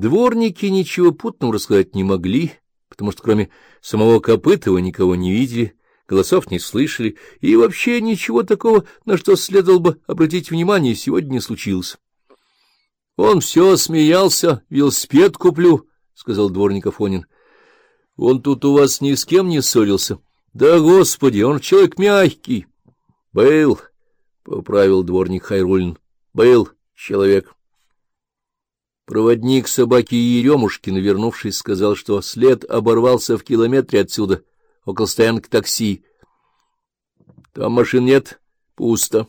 Дворники ничего путного рассказать не могли, потому что кроме самого Копытова никого не видели, голосов не слышали, и вообще ничего такого, на что следовало бы обратить внимание, сегодня не случилось. — Он все смеялся, велосипед куплю, — сказал дворник Афонин. — Он тут у вас ни с кем не ссорился. — Да, господи, он человек мягкий. — Был, — поправил дворник Хайрулин, — был человек. Проводник собаки Еремушкина, вернувшись, сказал, что след оборвался в километре отсюда, около стоянки такси. Там машин нет, пусто.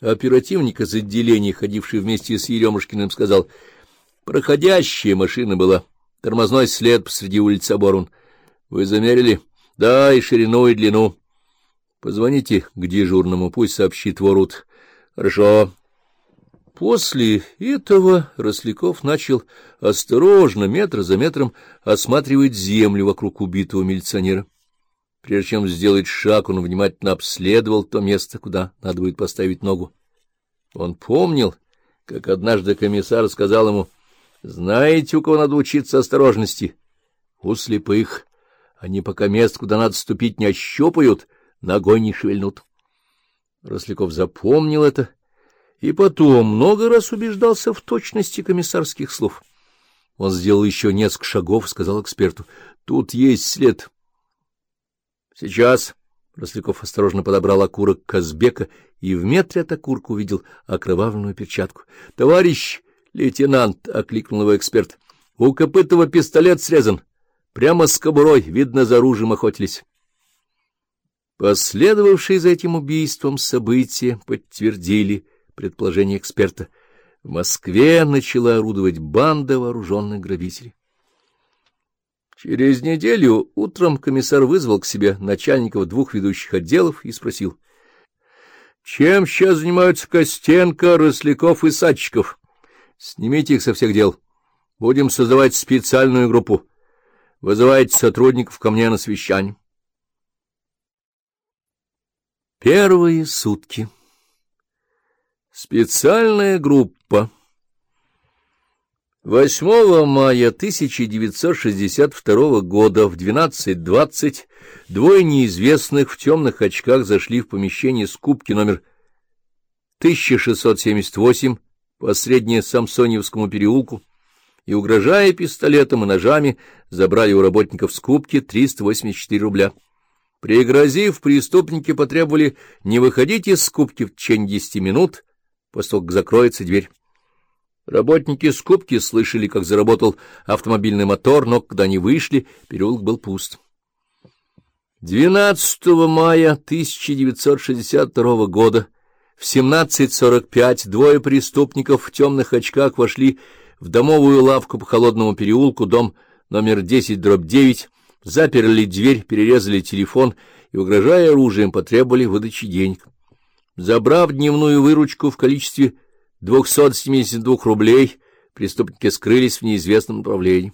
Оперативник из отделения, ходивший вместе с Еремушкиным, сказал, проходящая машина была, тормозной след посреди улицы Оборун. Вы замерили? Да, и ширину, и длину. Позвоните к дежурному, пусть сообщит ворот. Хорошо. После этого Росляков начал осторожно, метр за метром, осматривать землю вокруг убитого милиционера. Прежде чем сделать шаг, он внимательно обследовал то место, куда надо будет поставить ногу. Он помнил, как однажды комиссар сказал ему, «Знаете, у кого надо учиться осторожности? У слепых. Они пока мест, куда надо ступить, не ощупают, ногой не шевельнут». Росляков запомнил это и потом много раз убеждался в точности комиссарских слов. Он сделал еще несколько шагов и сказал эксперту, — Тут есть след. — Сейчас. Росляков осторожно подобрал окурок Казбека и в метре от окурка увидел окровавленную перчатку. — Товарищ лейтенант, — окликнул его эксперт, — у Копытова пистолет срезан. Прямо с кобурой, видно, за оружием охотились. Последовавшие за этим убийством события подтвердили, — предположение эксперта, в Москве начала орудовать банда вооруженных грабителей. Через неделю утром комиссар вызвал к себе начальников двух ведущих отделов и спросил, «Чем сейчас занимаются Костенко, Росляков и Садчиков? Снимите их со всех дел. Будем создавать специальную группу. Вызывайте сотрудников ко мне на совещание». Первые сутки Специальная группа 8 мая 1962 года в 12.20 двое неизвестных в темных очках зашли в помещение скупки номер 1678 по Средне Самсоньевскому переулку и, угрожая пистолетом и ножами, забрали у работников скупки 384 рубля. Пригрозив, преступники потребовали не выходить из скупки в течение 10 минут, после закроется дверь. Работники скупки слышали, как заработал автомобильный мотор, но когда они вышли, переулок был пуст. 12 мая 1962 года в 17.45 двое преступников в темных очках вошли в домовую лавку по холодному переулку, дом номер 10, дробь 9, заперли дверь, перерезали телефон и, угрожая оружием, потребовали выдачи денег. Забрав дневную выручку в количестве 272 рублей, преступники скрылись в неизвестном направлении.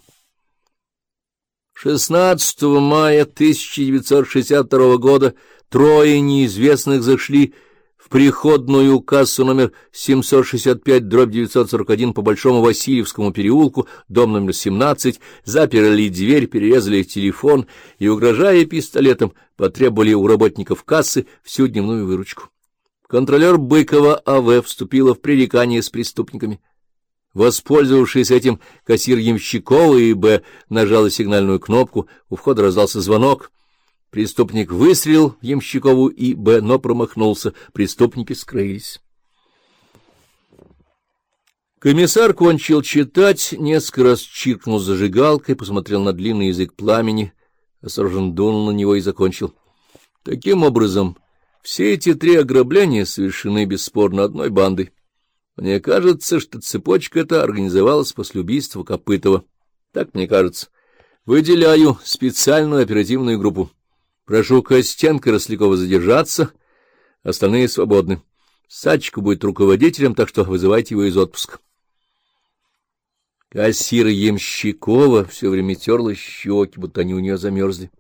16 мая 1962 года трое неизвестных зашли в приходную кассу номер 765-941 по Большому Васильевскому переулку, дом номер 17, заперли дверь, перерезали телефон и, угрожая пистолетом, потребовали у работников кассы всю дневную выручку. Контролер Быкова А.В. вступила в пререкание с преступниками. Воспользовавшись этим, кассир Ямщикова и Б. нажала сигнальную кнопку, у входа раздался звонок. Преступник выстрелил в Ямщикову и Б., но промахнулся, преступники скрылись. Комиссар кончил читать, несколько раз чиркнул зажигалкой, посмотрел на длинный язык пламени, осторожно дунул на него и закончил. Таким образом... Все эти три ограбления совершены бесспорно одной бандой. Мне кажется, что цепочка эта организовалась после убийства Копытова. Так мне кажется. Выделяю специальную оперативную группу. Прошу Костенко и Рослякова задержаться, остальные свободны. Сачка будет руководителем, так что вызывайте его из отпуска. Кассир Емщикова все время терла щеки, будто они у нее замерзли.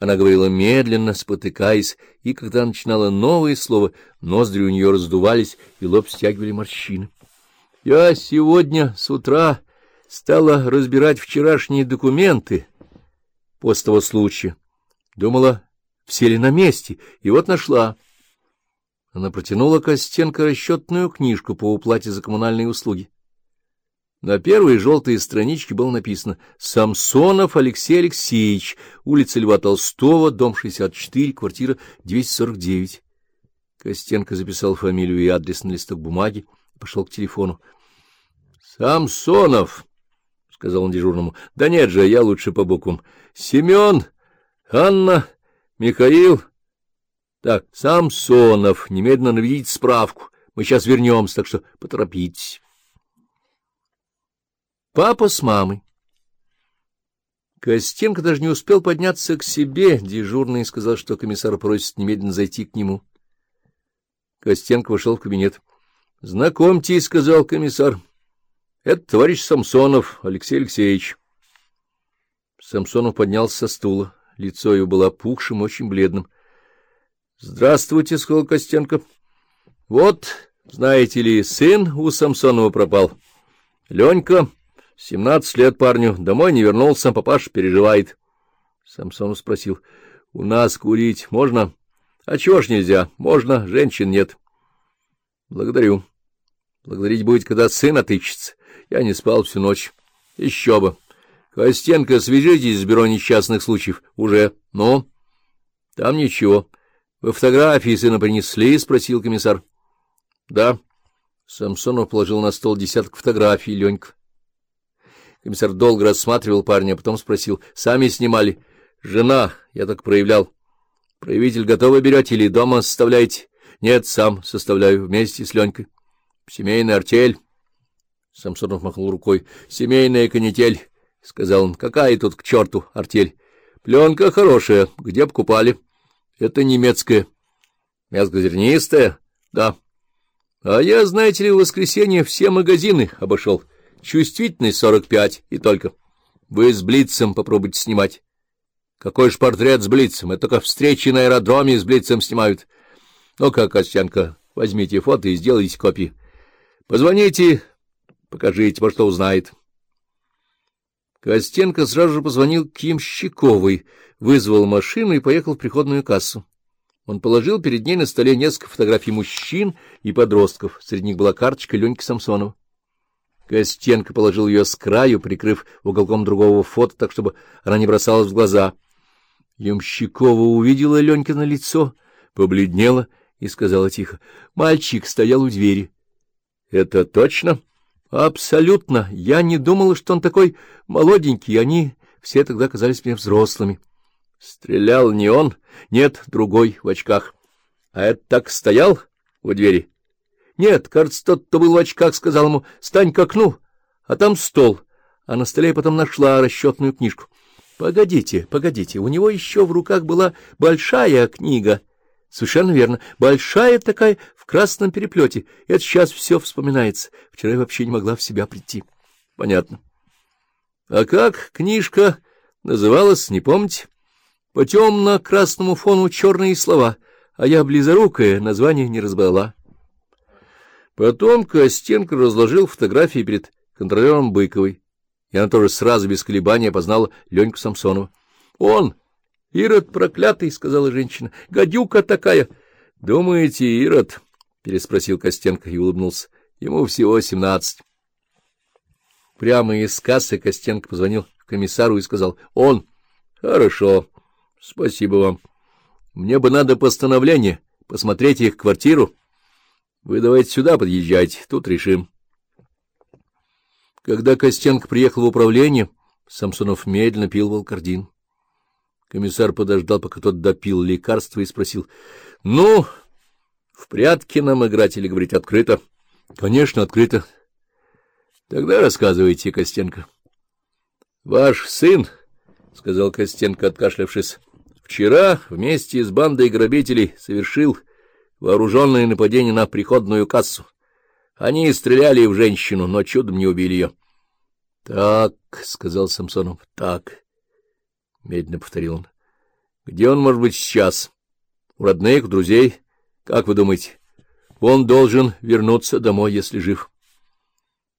Она говорила медленно, спотыкаясь, и когда начинала новое слово, ноздри у нее раздувались, и лоб стягивали морщины. — Я сегодня с утра стала разбирать вчерашние документы после того случая. Думала, все ли на месте, и вот нашла. Она протянула Костенко расчетную книжку по уплате за коммунальные услуги. На первой желтой страничке было написано «Самсонов Алексей Алексеевич, улица Льва Толстого, дом 64, квартира 249». Костенко записал фамилию и адрес на листок бумаги и пошел к телефону. — Самсонов, — сказал он дежурному. — Да нет же, я лучше по буквам. — Семен, Анна, Михаил. Так, Самсонов, немедленно наведите справку. Мы сейчас вернемся, так что поторопитесь. Папа с мамой. Костенко даже не успел подняться к себе. Дежурный сказал, что комиссар просит немедленно зайти к нему. Костенко вошел в кабинет. — Знакомьтесь, — сказал комиссар. — Это товарищ Самсонов, Алексей Алексеевич. Самсонов поднялся со стула. Лицо его было опухшим, очень бледным. — Здравствуйте, — сказал Костенко. — Вот, знаете ли, сын у Самсонова пропал. Ленька, семнадцать лет парню, домой не вернулся, папаш переживает. Самсонов спросил. — У нас курить можно? — а чего ж нельзя? Можно, женщин нет. Благодарю. Благодарить будет, когда сын отыщется. Я не спал всю ночь. Еще бы. Костенко, свяжитесь с бюро несчастных случаев. Уже. Ну? Там ничего. Вы фотографии сына принесли? — спросил комиссар. — Да. Самсонов положил на стол десяток фотографий Ленька. Комиссар долго рассматривал парня, а потом спросил. — Сами снимали? — Жена, я так проявлял. Проявитель готовы берете или дома составляете? Нет, сам составляю вместе с Ленькой. Семейная артель. Самсонов махнул рукой. Семейная канитель, — сказал он. Какая тут к черту артель? Пленка хорошая. Где покупали? Это немецкая. Мягкозернистая? Да. А я, знаете ли, в воскресенье все магазины обошел. Чувствительность сорок пять и только. Вы с Блицем попробуйте снимать. Какой ж портрет с Блицем? Это только встречи на аэродроме с Блицем снимают. Ну-ка, Костянка, возьмите фото и сделайте копии. Позвоните, покажите, может, что узнает. Костенко сразу же позвонил к Ямщиковой, вызвал машину и поехал в приходную кассу. Он положил перед ней на столе несколько фотографий мужчин и подростков. Среди них была карточка Леньки Самсонова. Костенко положил ее с краю, прикрыв уголком другого фото, так, чтобы она не бросалась в глаза — Ямщикова увидела Ленькино лицо, побледнела и сказала тихо. Мальчик стоял у двери. — Это точно? — Абсолютно. Я не думала, что он такой молоденький. Они все тогда казались мне взрослыми. Стрелял не он, нет, другой в очках. А это так стоял у двери? Нет, кажется, тот, кто был в очках, сказал ему, стань к окну, а там стол. А на столе потом нашла расчетную книжку. Погодите, погодите, у него еще в руках была большая книга. Совершенно верно, большая такая, в красном переплете. Это сейчас все вспоминается. Вчера я вообще не могла в себя прийти. Понятно. А как книжка называлась, не помните? По темно-красному фону черные слова, а я близорукая, название не разбрала. Потом Костенко разложил фотографии перед контролером Быковой и она тоже сразу без колебания опознала Леньку Самсонова. — Он! Ирод проклятый! — сказала женщина. — Гадюка такая! — Думаете, Ирод? — переспросил Костенко и улыбнулся. — Ему всего семнадцать. Прямо из кассы Костенко позвонил комиссару и сказал. — Он! — Хорошо. Спасибо вам. Мне бы надо постановление, посмотреть их квартиру. Вы давайте сюда подъезжайте, тут решим. Когда Костенко приехал в управление, Самсонов медленно пил волкардин. Комиссар подождал, пока тот допил лекарство, и спросил, — Ну, в прятки нам играть или говорить открыто? — Конечно, открыто. — Тогда рассказывайте, Костенко. — Ваш сын, — сказал Костенко, откашлявшись, — вчера вместе с бандой грабителей совершил вооруженное нападение на приходную кассу. Они стреляли в женщину, но чудом не убили ее. — Так, — сказал Самсонов, — так, — медленно повторил он. — Где он может быть сейчас? У родных, у друзей? Как вы думаете? Он должен вернуться домой, если жив.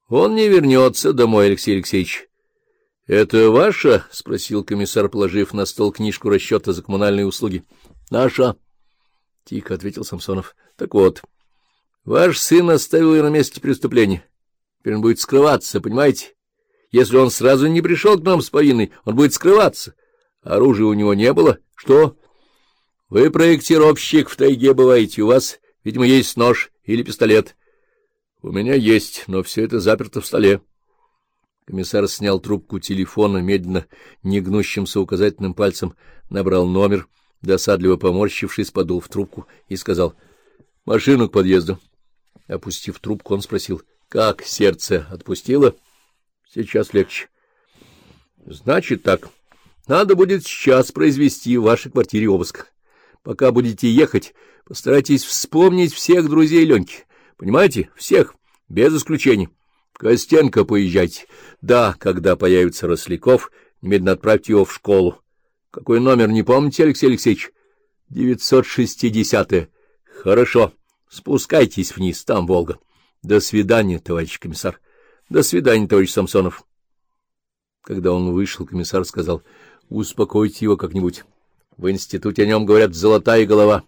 Он не вернется домой, Алексей Алексеевич. — Это ваша? — спросил комиссар, положив на стол книжку расчета за коммунальные услуги. — Наша. — тихо ответил Самсонов. — Так вот, ваш сын оставил ее на месте преступления. Теперь он будет скрываться, понимаете? Если он сразу не пришел к нам с повинной, он будет скрываться. Оружия у него не было. Что? Вы проектировщик в тайге бываете. У вас, видимо, есть нож или пистолет. У меня есть, но все это заперто в столе. Комиссар снял трубку телефона, медленно, негнущимся указательным пальцем, набрал номер, досадливо поморщившись, подул в трубку и сказал «Машину к подъезду». Опустив трубку, он спросил «Как сердце отпустило?» «Сейчас легче». «Значит так, надо будет сейчас произвести в вашей квартире обыск. Пока будете ехать, постарайтесь вспомнить всех друзей Леньки». Понимаете? Всех, без исключений. Костенко поезжайте. Да, когда появится Росляков, немедленно отправьте его в школу. Какой номер, не помните, Алексей Алексеевич? Девятьсот шестидесятое. Хорошо. Спускайтесь вниз, там Волга. До свидания, товарищ комиссар. До свидания, товарищ Самсонов. Когда он вышел, комиссар сказал, успокойте его как-нибудь. В институте о нем говорят «золотая голова».